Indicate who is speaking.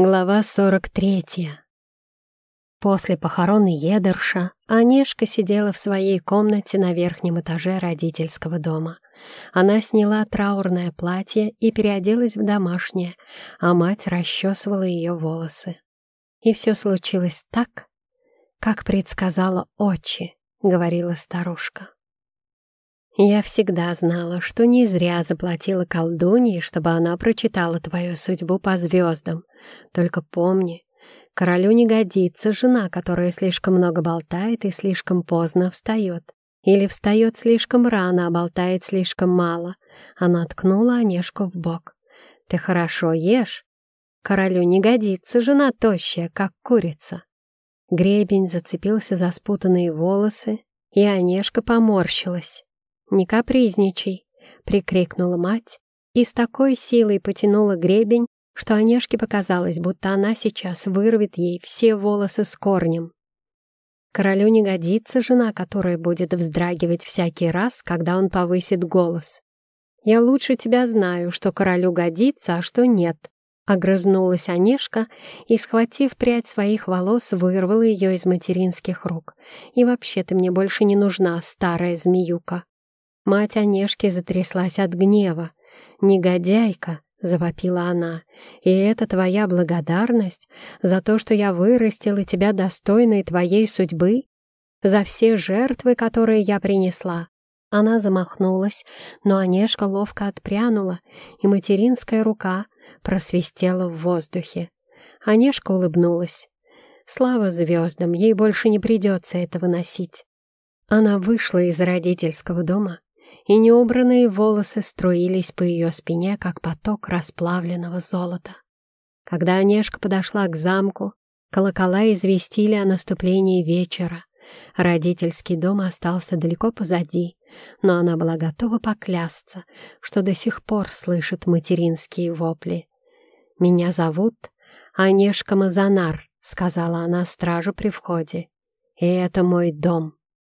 Speaker 1: Глава 43. После похорон Едерша Онежка сидела в своей комнате на верхнем этаже родительского дома. Она сняла траурное платье и переоделась в домашнее, а мать расчесывала ее волосы. И все случилось так, как предсказала Очи, говорила старушка. Я всегда знала, что не зря заплатила колдунье, чтобы она прочитала твою судьбу по звездам. Только помни, королю не годится жена, которая слишком много болтает и слишком поздно встает. Или встает слишком рано, а болтает слишком мало. Она ткнула Онежку в бок. Ты хорошо ешь. Королю не годится жена тощая, как курица. Гребень зацепился за спутанные волосы, и Онежка поморщилась. «Не капризничай!» — прикрикнула мать и с такой силой потянула гребень, что Онежке показалось, будто она сейчас вырвет ей все волосы с корнем. Королю не годится жена, которая будет вздрагивать всякий раз, когда он повысит голос. «Я лучше тебя знаю, что королю годится, а что нет», — огрызнулась Онежка и, схватив прядь своих волос, вырвала ее из материнских рук. «И вообще ты мне больше не нужна, старая змеюка». Мать Онежки затряслась от гнева. «Негодяйка!» — завопила она. «И это твоя благодарность за то, что я вырастила тебя достойной твоей судьбы? За все жертвы, которые я принесла?» Она замахнулась, но Онежка ловко отпрянула, и материнская рука просвистела в воздухе. Онежка улыбнулась. Слава звездам, ей больше не придется этого носить. Она вышла из родительского дома и неубранные волосы струились по ее спине, как поток расплавленного золота. Когда Онежка подошла к замку, колокола известили о наступлении вечера. Родительский дом остался далеко позади, но она была готова поклясться, что до сих пор слышит материнские вопли. «Меня зовут Онежка Мазанар», — сказала она стражу при входе. «И это мой дом».